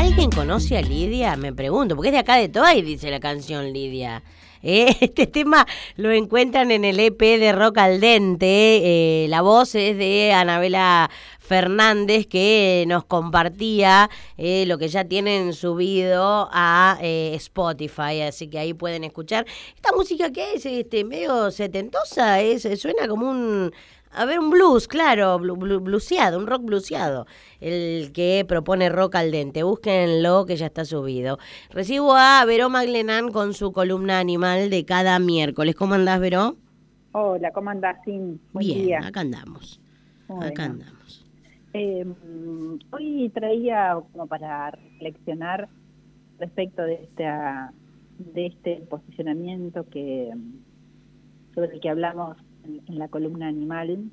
¿Alguien conoce a Lidia? Me pregunto, porque es de acá de Toay, dice la canción Lidia. Eh, este tema lo encuentran en el EP de Rock al Dente. Eh, la voz es de Anabela Fernández que nos compartía eh, lo que ya tienen subido a Spotify, así que ahí pueden escuchar. Esta música que es este medio setentosa, es, suena como un a ver, un blues, claro, bluseado, un rock bluseado, el que propone Rock al Dente. Búsquenlo que ya está subido. Recibo a Veró Maglenán con su columna animal de cada miércoles. ¿Cómo andás, Veró? Hola, ¿cómo andás, Sim? Bien, acá andamos. Acá andamos. Eh, hoy traía como para reflexionar respecto de, esta, de este posicionamiento que sobre el que hablamos en, la columna animal,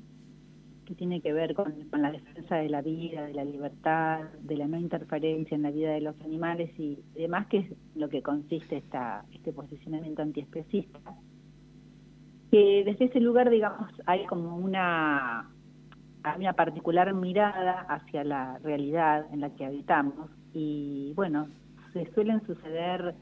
que tiene que ver con, la defensa de la vida, de la libertad, de la no interferencia en la vida de los animales y demás, que es lo que consiste esta, este posicionamiento antiespecista. Que desde ese lugar, digamos, hay como una, hay una particular mirada hacia la realidad en la que habitamos y, bueno, se suelen suceder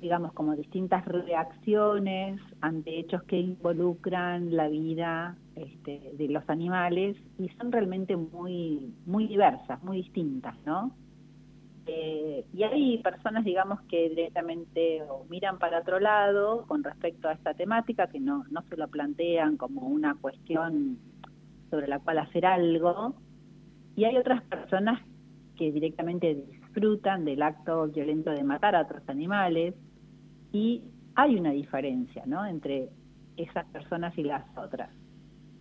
digamos, como distintas reacciones ante hechos que involucran la vida este, de los animales y son realmente muy, muy diversas, muy distintas, ¿no? Eh, y hay personas, digamos, que directamente miran para otro lado con respecto a esta temática, que no, no se lo plantean como una cuestión sobre la cual hacer algo, y hay otras personas que directamente disfrutan del acto violento de matar a otros animales, y hay una diferencia ¿no? entre esas personas y las otras.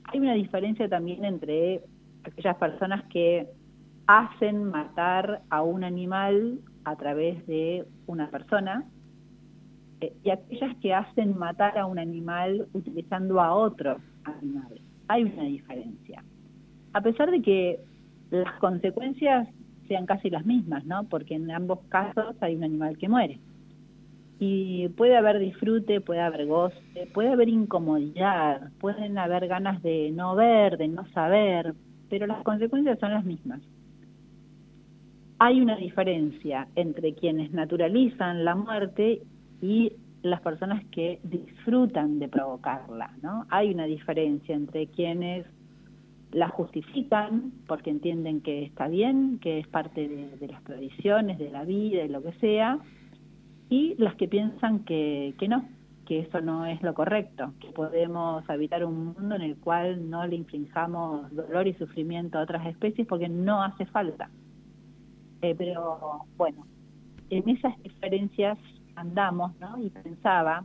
Hay una diferencia también entre aquellas personas que hacen matar a un animal a través de una persona eh, y aquellas que hacen matar a un animal utilizando a otros animales. Hay una diferencia. A pesar de que las consecuencias sean casi las mismas, ¿no? Porque en ambos casos hay un animal que muere y puede haber disfrute, puede haber goce, puede haber incomodidad, pueden haber ganas de no ver, de no saber, pero las consecuencias son las mismas. Hay una diferencia entre quienes naturalizan la muerte y las personas que disfrutan de provocarla, ¿no? Hay una diferencia entre quienes la justifican porque entienden que está bien, que es parte de, las tradiciones, de la vida, de lo que sea, y las que piensan que, que no, que eso no es lo correcto, que podemos habitar un mundo en el cual no le infringamos dolor y sufrimiento a otras especies porque no hace falta. Eh, pero bueno, en esas diferencias andamos, ¿no? Y pensaba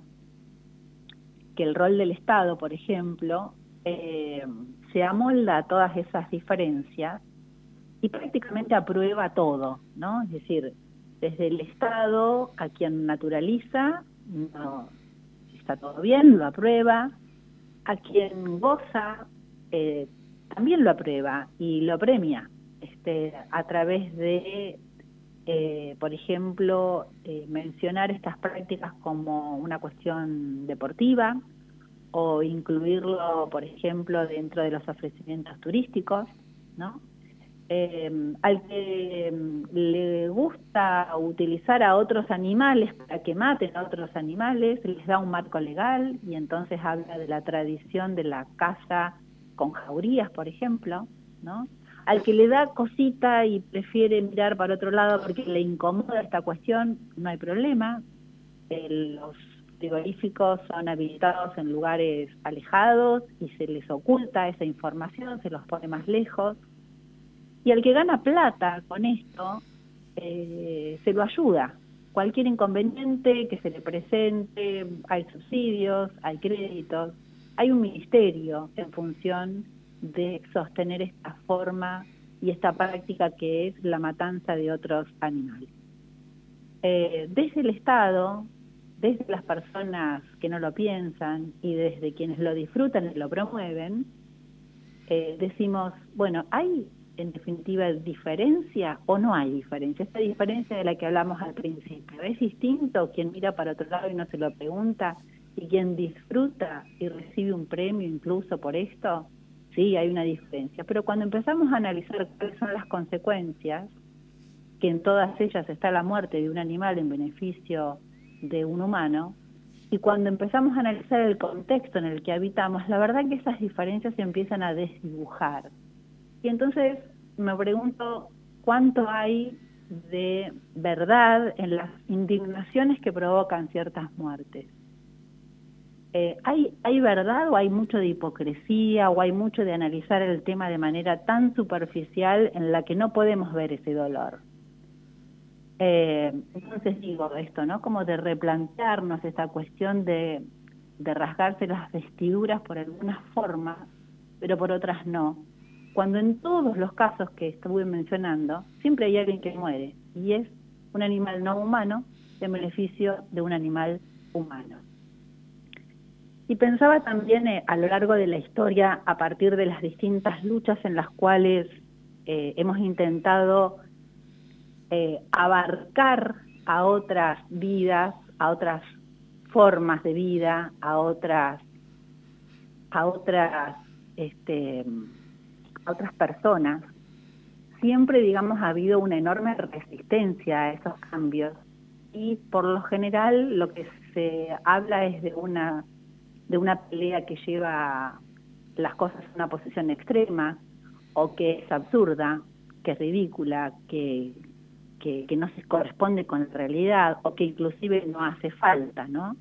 que el rol del Estado, por ejemplo, eh, se amolda a todas esas diferencias y prácticamente aprueba todo, ¿no? Es decir, desde el Estado a quien naturaliza, no, está todo bien, lo aprueba, a quien goza, eh, también lo aprueba y lo premia este, a través de, eh, por ejemplo, eh, mencionar estas prácticas como una cuestión deportiva o incluirlo, por ejemplo, dentro de los ofrecimientos turísticos, ¿no? Eh, al que em, le gusta utilizar a otros animales para que maten a otros animales, les da un marco legal y entonces habla de la tradición de la caza con jaurías, por ejemplo, ¿no? Al que le da cosita y prefiere mirar para otro lado porque le incomoda esta cuestión, no hay problema. los frigoríficos son habilitados en lugares alejados y se les oculta esa información, se los pone más lejos y al que gana plata con esto, eh, se lo ayuda. Cualquier inconveniente que se le presente, hay subsidios, hay créditos, hay un ministerio en función de sostener esta forma y esta práctica que es la matanza de otros animales. Eh, desde el Estado, desde las personas que no lo piensan y desde quienes lo disfrutan y lo promueven, eh, decimos, bueno, hay en definitiva diferencia o no hay diferencia? Esta diferencia de la que hablamos al principio, ¿es distinto quien mira para otro lado y no se lo pregunta y quien disfruta y recibe un premio incluso por esto? Sí, hay una diferencia, pero cuando empezamos a analizar cuáles son las consecuencias, que en todas ellas está la muerte de un animal en beneficio de un humano, y cuando empezamos a analizar el contexto en el que habitamos, la verdad que esas diferencias se empiezan a desdibujar. Y entonces me pregunto cuánto hay de verdad en las indignaciones que provocan ciertas muertes. Eh, ¿hay, ¿Hay verdad o hay mucho de hipocresía o hay mucho de analizar el tema de manera tan superficial en la que no podemos ver ese dolor? Eh, entonces digo esto, ¿no? Como de replantearnos esta cuestión de, de rasgarse las vestiduras por algunas formas, pero por otras no. Cuando en todos los casos que estuve mencionando, siempre hay alguien que muere, y es un animal no humano en beneficio de un animal humano. Y pensaba también eh, a lo largo de la historia, a partir de las distintas luchas en las cuales eh, hemos intentado eh, abarcar a otras vidas, a otras formas de vida, a otras, a otras, este, a otras personas, siempre, digamos, ha habido una enorme resistencia a esos cambios y por lo general lo que se habla es de una de una pelea que lleva las cosas a una posición extrema o que es absurda, que es ridícula, que, que, no se corresponde con la realidad o que inclusive no hace falta, ¿no?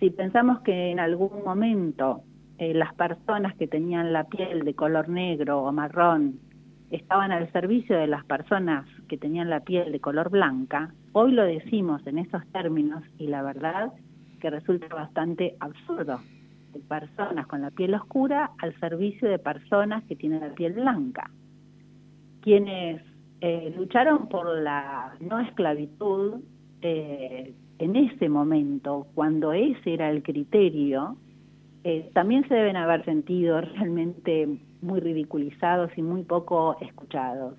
Si pensamos que en algún momento eh, las personas que tenían la piel de color negro o marrón estaban al servicio de las personas que tenían la piel de color blanca, hoy lo decimos en esos términos y la verdad que resulta bastante absurdo. Personas con la piel oscura al servicio de personas que tienen la piel blanca. Quienes eh, lucharon por la no esclavitud eh, en ese momento, cuando ese era el criterio, eh, también se deben haber sentido realmente muy ridiculizados y muy poco escuchados.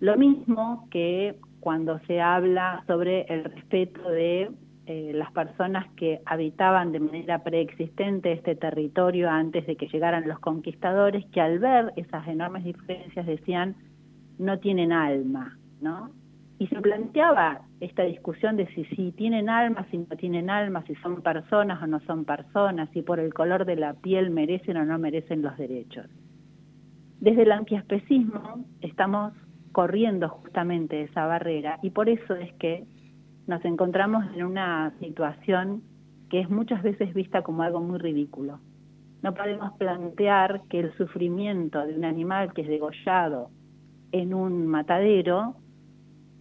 Lo mismo que cuando se habla sobre el respeto de las personas que habitaban de manera preexistente este territorio antes de que llegaran los conquistadores, que al ver esas enormes diferencias decían, no tienen alma, ¿no? Y se planteaba esta discusión de si, si tienen alma, si no tienen alma, si son personas o no son personas, si por el color de la piel merecen o no merecen los derechos. Desde el antiespecismo estamos corriendo justamente esa barrera y por eso es que nos encontramos en una situación que es muchas veces vista como algo muy ridículo. No podemos plantear que el sufrimiento de un animal que es degollado en un matadero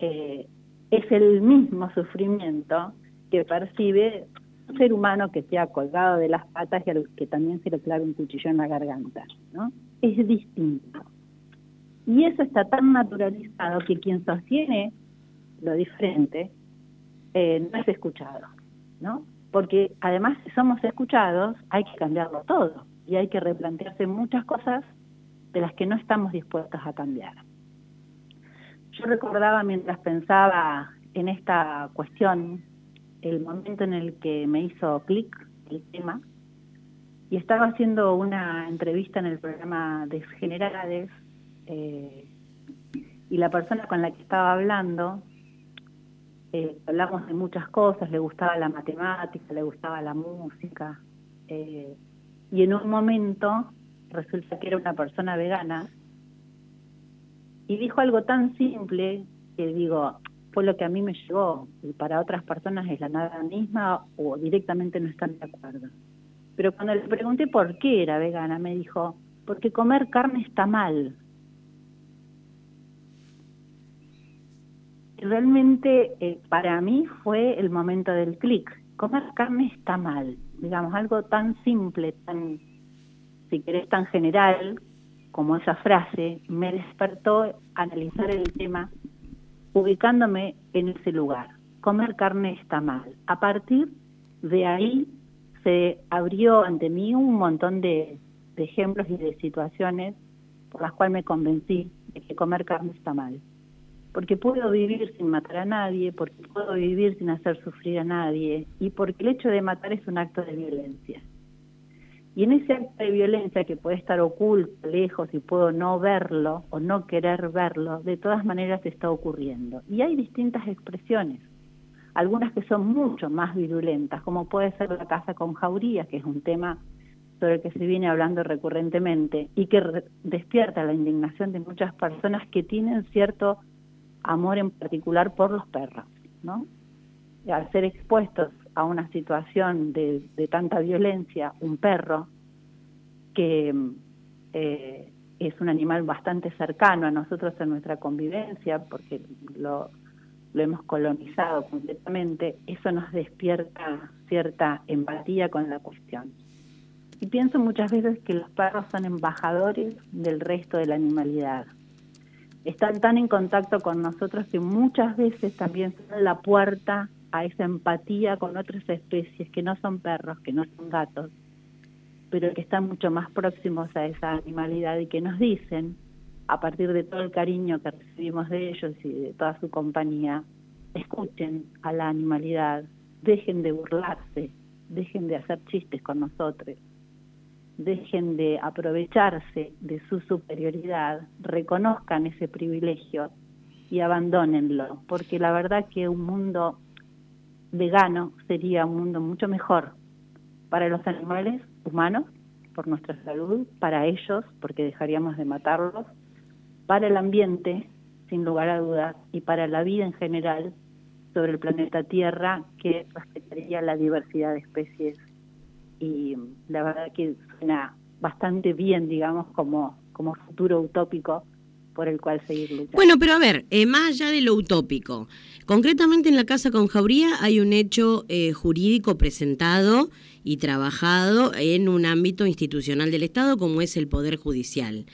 eh, es el mismo sufrimiento que percibe un ser humano que se ha colgado de las patas y que también se le clave un cuchillo en la garganta, ¿no? Es distinto. Y eso está tan naturalizado que quien sostiene lo diferente eh, no es escuchado, ¿no? Porque además si somos escuchados hay que cambiarlo todo y hay que replantearse muchas cosas de las que no estamos dispuestos a cambiar. Yo recordaba mientras pensaba en esta cuestión el momento en el que me hizo clic el tema y estaba haciendo una entrevista en el programa de Generales eh, y la persona con la que estaba hablando eh, hablamos de muchas cosas, le gustaba la matemática, le gustaba la música eh, y en un momento resulta que era una persona vegana y dijo algo tan simple que digo, fue lo que a mí me llegó, y para otras personas es la nada misma o directamente no están de acuerdo. Pero cuando le pregunté por qué era vegana, me dijo, porque comer carne está mal. Realmente eh, para mí fue el momento del clic. Comer carne está mal. Digamos, algo tan simple, tan, si querés, tan general, como esa frase, me despertó analizar el tema ubicándome en ese lugar. Comer carne está mal. A partir de ahí se abrió ante mí un montón de, ejemplos y de situaciones por las cuales me convencí de que comer carne está mal. Porque puedo vivir sin matar a nadie, porque puedo vivir sin hacer sufrir a nadie y porque el hecho de matar es un acto de violencia. Y en ese acto de violencia que puede estar oculto, lejos y puedo no verlo o no querer verlo, de todas maneras está ocurriendo. Y hay distintas expresiones, algunas que son mucho más virulentas, como puede ser la casa con jauría, que es un tema sobre el que se viene hablando recurrentemente y que despierta la indignación de muchas personas que tienen cierto amor en particular por los perros, ¿no? Al ser expuestos a una situación de, tanta violencia, un perro, que eh, es un animal bastante cercano a nosotros en nuestra convivencia, porque lo, lo hemos colonizado completamente, eso nos despierta cierta empatía con la cuestión. Y pienso muchas veces que los perros son embajadores del resto de la animalidad. Están tan en contacto con nosotros que muchas veces también son la puerta a esa empatía con otras especies que no son perros, que no son gatos, pero que están mucho más próximos a esa animalidad y que nos dicen, a partir de todo el cariño que recibimos de ellos y de toda su compañía, escuchen a la animalidad, dejen de burlarse, dejen de hacer chistes con nosotros, dejen de aprovecharse de su superioridad, reconozcan ese privilegio y abandónenlo, porque la verdad que un mundo vegano sería un mundo mucho mejor para los animales humanos, por nuestra salud, para ellos, porque dejaríamos de matarlos, para el ambiente, sin lugar a dudas, y para la vida en general sobre el planeta Tierra, que respetaría la diversidad de especies. Y la verdad que suena bastante bien, digamos, como, como futuro utópico por el cual seguir luchando. Bueno, pero a ver, eh, más allá de lo utópico, concretamente en la Casa con Jauría hay un hecho eh, jurídico presentado y trabajado en un ámbito institucional del Estado como es el Poder Judicial.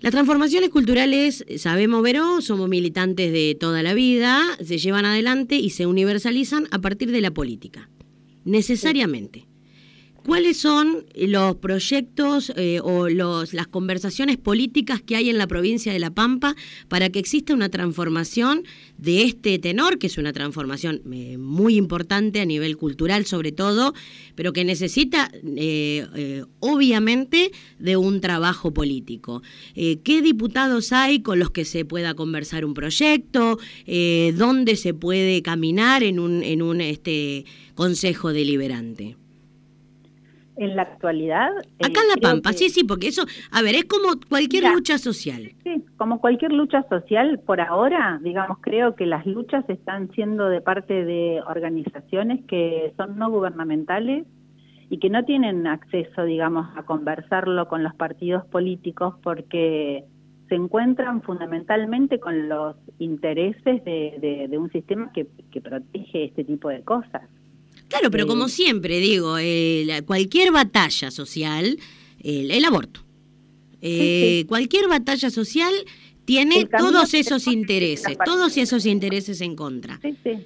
Las transformaciones culturales, sabemos Veró, somos militantes de toda la vida, se llevan adelante y se universalizan a partir de la política, necesariamente. ¿Cuáles son los proyectos eh, o las conversaciones políticas que hay en la provincia de La Pampa para que exista una transformación de este tenor, que es una transformación eh, muy importante a nivel cultural sobre todo, pero que necesita eh, obviamente de un trabajo político? ¿Qué diputados hay con los que se pueda conversar un proyecto? ¿Dónde se puede caminar en un, en un este, consejo deliberante? En la actualidad... Eh, Acá en La Pampa, sí, sí, porque eso, a ver, es como cualquier lucha social. Sí, como cualquier lucha social, por ahora, digamos, creo que las luchas están siendo de parte de organizaciones que son no gubernamentales y que no tienen acceso, digamos, a conversarlo con los partidos políticos porque se encuentran fundamentalmente con los intereses de, de, un sistema que, que protege este tipo de cosas. Claro, pero como siempre digo, eh, cualquier batalla social, el, aborto, eh, cualquier batalla social tiene todos esos intereses, todos esos intereses en contra.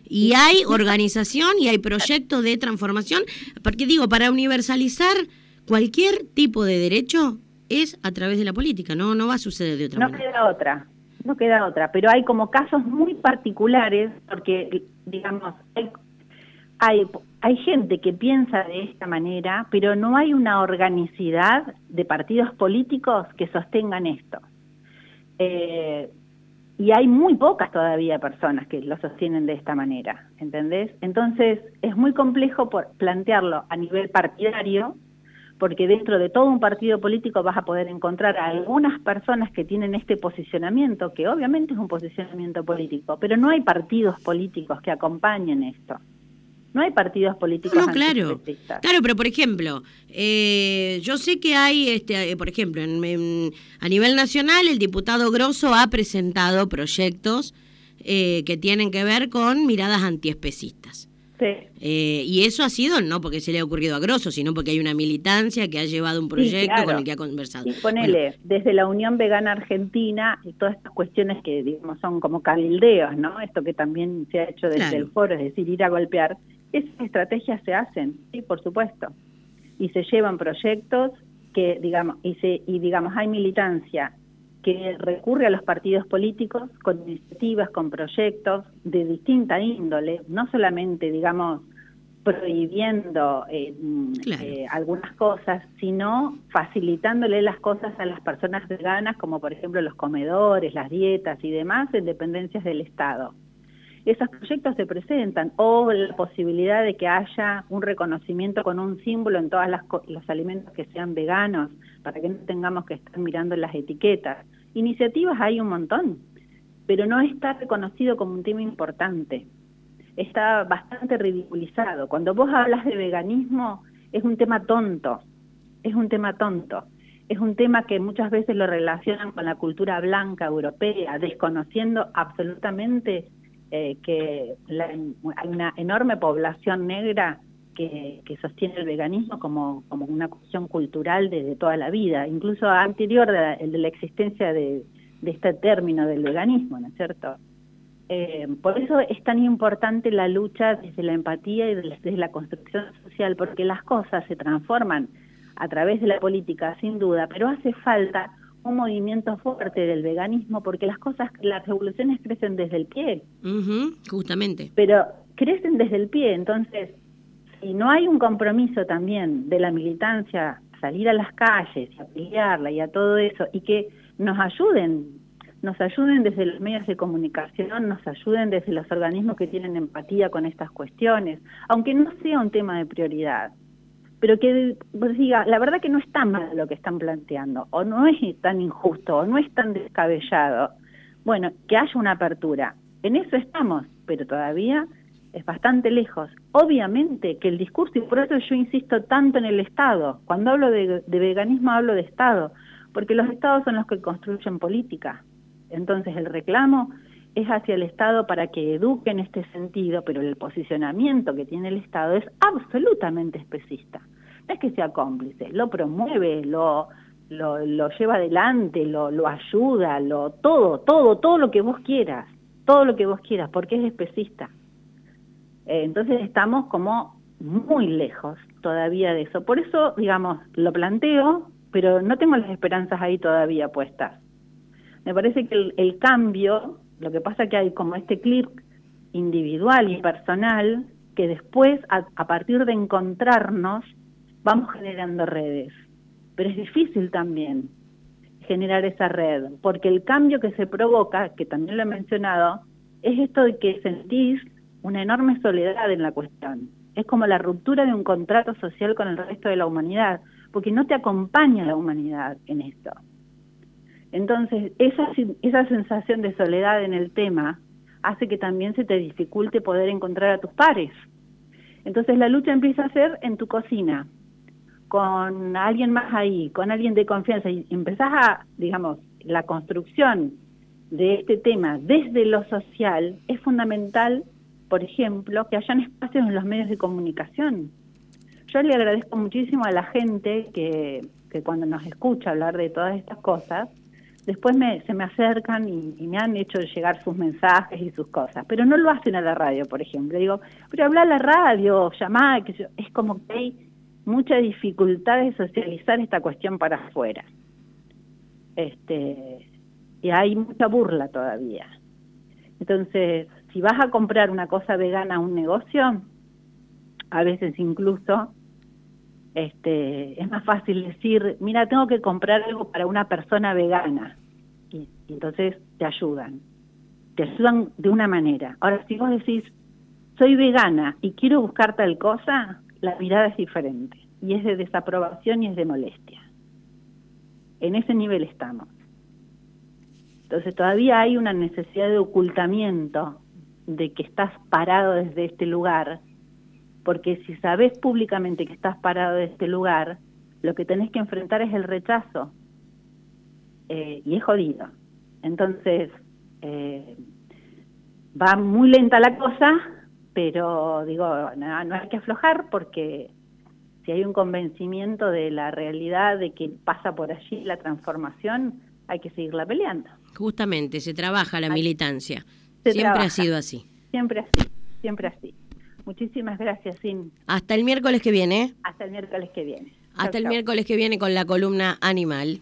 y hay organización y hay proyectos de transformación, porque digo, para universalizar cualquier tipo de derecho es a través de la política, no, no va a suceder de otra manera. No queda otra, no queda otra, pero hay como casos muy particulares, porque digamos, hay hay, hay gente que piensa de esta manera, pero no hay una organicidad de partidos políticos que sostengan esto. Eh, y hay muy pocas todavía personas que lo sostienen de esta manera, ¿entendés? Entonces es muy complejo por plantearlo a nivel partidario, porque dentro de todo un partido político vas a poder encontrar a algunas personas que tienen este posicionamiento, que obviamente es un posicionamiento político, pero no hay partidos políticos que acompañen esto. No hay partidos políticos. No, claro. Claro, pero por ejemplo, eh, yo sé que hay, este, eh, por ejemplo, a nivel nacional el diputado Grosso ha presentado proyectos eh, que tienen que ver con miradas antiespecistas. Sí. y eso ha sido no porque se le ha ocurrido a Grosso, sino porque hay una militancia que ha llevado un proyecto con el que ha conversado. Y ponele, desde la Unión Vegana Argentina y todas estas cuestiones que digamos son como cabildeos, ¿no? Esto que también se ha hecho desde el foro, es decir, ir a golpear esas estrategias se hacen, sí, por supuesto, y se llevan proyectos que, digamos, y, se, y digamos, hay militancia que recurre a los partidos políticos con iniciativas, con proyectos de distinta índole, no solamente, digamos, prohibiendo eh, eh, algunas cosas, sino facilitándole las cosas a las personas veganas, como por ejemplo los comedores, las dietas y demás, en dependencias del Estado. Esos proyectos se presentan, o la posibilidad de que haya un reconocimiento con un símbolo en todos los alimentos que sean veganos, para que no tengamos que estar mirando las etiquetas. Iniciativas hay un montón, pero no está reconocido como un tema importante está bastante ridiculizado. Cuando vos hablas de veganismo, es un tema tonto, es un tema tonto. Es un tema que muchas veces lo relacionan con la cultura blanca europea, desconociendo absolutamente eh, que hay una enorme población negra que, sostiene el veganismo como, como una cuestión cultural desde toda la vida, incluso anterior de la, existencia de, de este término del veganismo, ¿no es cierto? Eh, por eso es tan importante la lucha desde la empatía y desde la construcción social, porque las cosas se transforman a través de la política, sin duda, pero hace falta un movimiento fuerte del veganismo, porque las cosas, las revoluciones crecen desde el pie. justamente. Pero crecen desde el pie, entonces, si no hay un compromiso también de la militancia, salir a las calles, a pelearla y a todo eso, y que nos ayuden nos ayuden desde los medios de comunicación, nos ayuden desde los organismos que tienen empatía con estas cuestiones, aunque no sea un tema de prioridad, pero que pues, diga, la verdad que no está mal lo que están planteando, o no es tan injusto, o no es tan descabellado. Bueno, que haya una apertura. En eso estamos, pero todavía es bastante lejos. Obviamente que el discurso, y por eso yo insisto tanto en el Estado, cuando hablo de, veganismo hablo de Estado, porque los Estados son los que construyen política. Entonces el reclamo es hacia el Estado para que eduque en este sentido, pero el posicionamiento que tiene el Estado es absolutamente especista. No es que sea cómplice, lo promueve, lo, lo, lleva adelante, lo, lo ayuda, lo, todo, todo, todo lo que vos quieras, todo lo que vos quieras, porque es especista. Eh, entonces estamos como muy lejos todavía de eso. Por eso, digamos, lo planteo, pero no tengo las esperanzas ahí todavía puestas. Me parece que el, cambio, lo que pasa que hay como este clip individual y personal, que después, a, partir de encontrarnos, vamos generando redes. Pero es difícil también generar esa red, porque el cambio que se provoca, que también lo he mencionado, es esto de que sentís una enorme soledad en la cuestión. Es como la ruptura de un contrato social con el resto de la humanidad, porque no te acompaña la humanidad en esto. Entonces, esa, esa sensación de soledad en el tema hace que también se te dificulte poder encontrar a tus pares. Entonces la lucha empieza a ser en tu cocina, con alguien más ahí, con alguien de confianza, y empezás a, digamos, la construcción de este tema desde lo social es fundamental, por ejemplo, que hayan espacios en los medios de comunicación. Yo le agradezco muchísimo a la gente que, que cuando nos escucha hablar de todas estas cosas, después me, se me acercan y, me han hecho llegar sus mensajes y sus cosas, pero no lo hacen a la radio, por ejemplo. Digo, pero habla a la radio, llamá, que es como que hay mucha dificultad de socializar esta cuestión para afuera. Este, y hay mucha burla todavía. Entonces, si vas a comprar una cosa vegana a un negocio, a veces incluso este, es más fácil decir, mira, tengo que comprar algo para una persona vegana. Y, entonces te ayudan. Te ayudan de una manera. Ahora, si vos decís, soy vegana y quiero buscar tal cosa, la mirada es diferente. Y es de desaprobación y es de molestia. En ese nivel estamos. Entonces todavía hay una necesidad de ocultamiento de que estás parado desde este lugar porque si sabes públicamente que estás parado de este lugar, lo que tenés que enfrentar es el rechazo. Eh, y es jodido. Entonces, eh, va muy lenta la cosa, pero digo, no, no hay que aflojar porque si hay un convencimiento de la realidad de que pasa por allí la transformación, hay que seguirla peleando. Justamente, se trabaja la militancia. Siempre ha sido así. Siempre así, siempre así. Muchísimas gracias, Sin. Hasta el miércoles que viene. Hasta el miércoles que viene. Hasta el miércoles que viene con la columna Animal.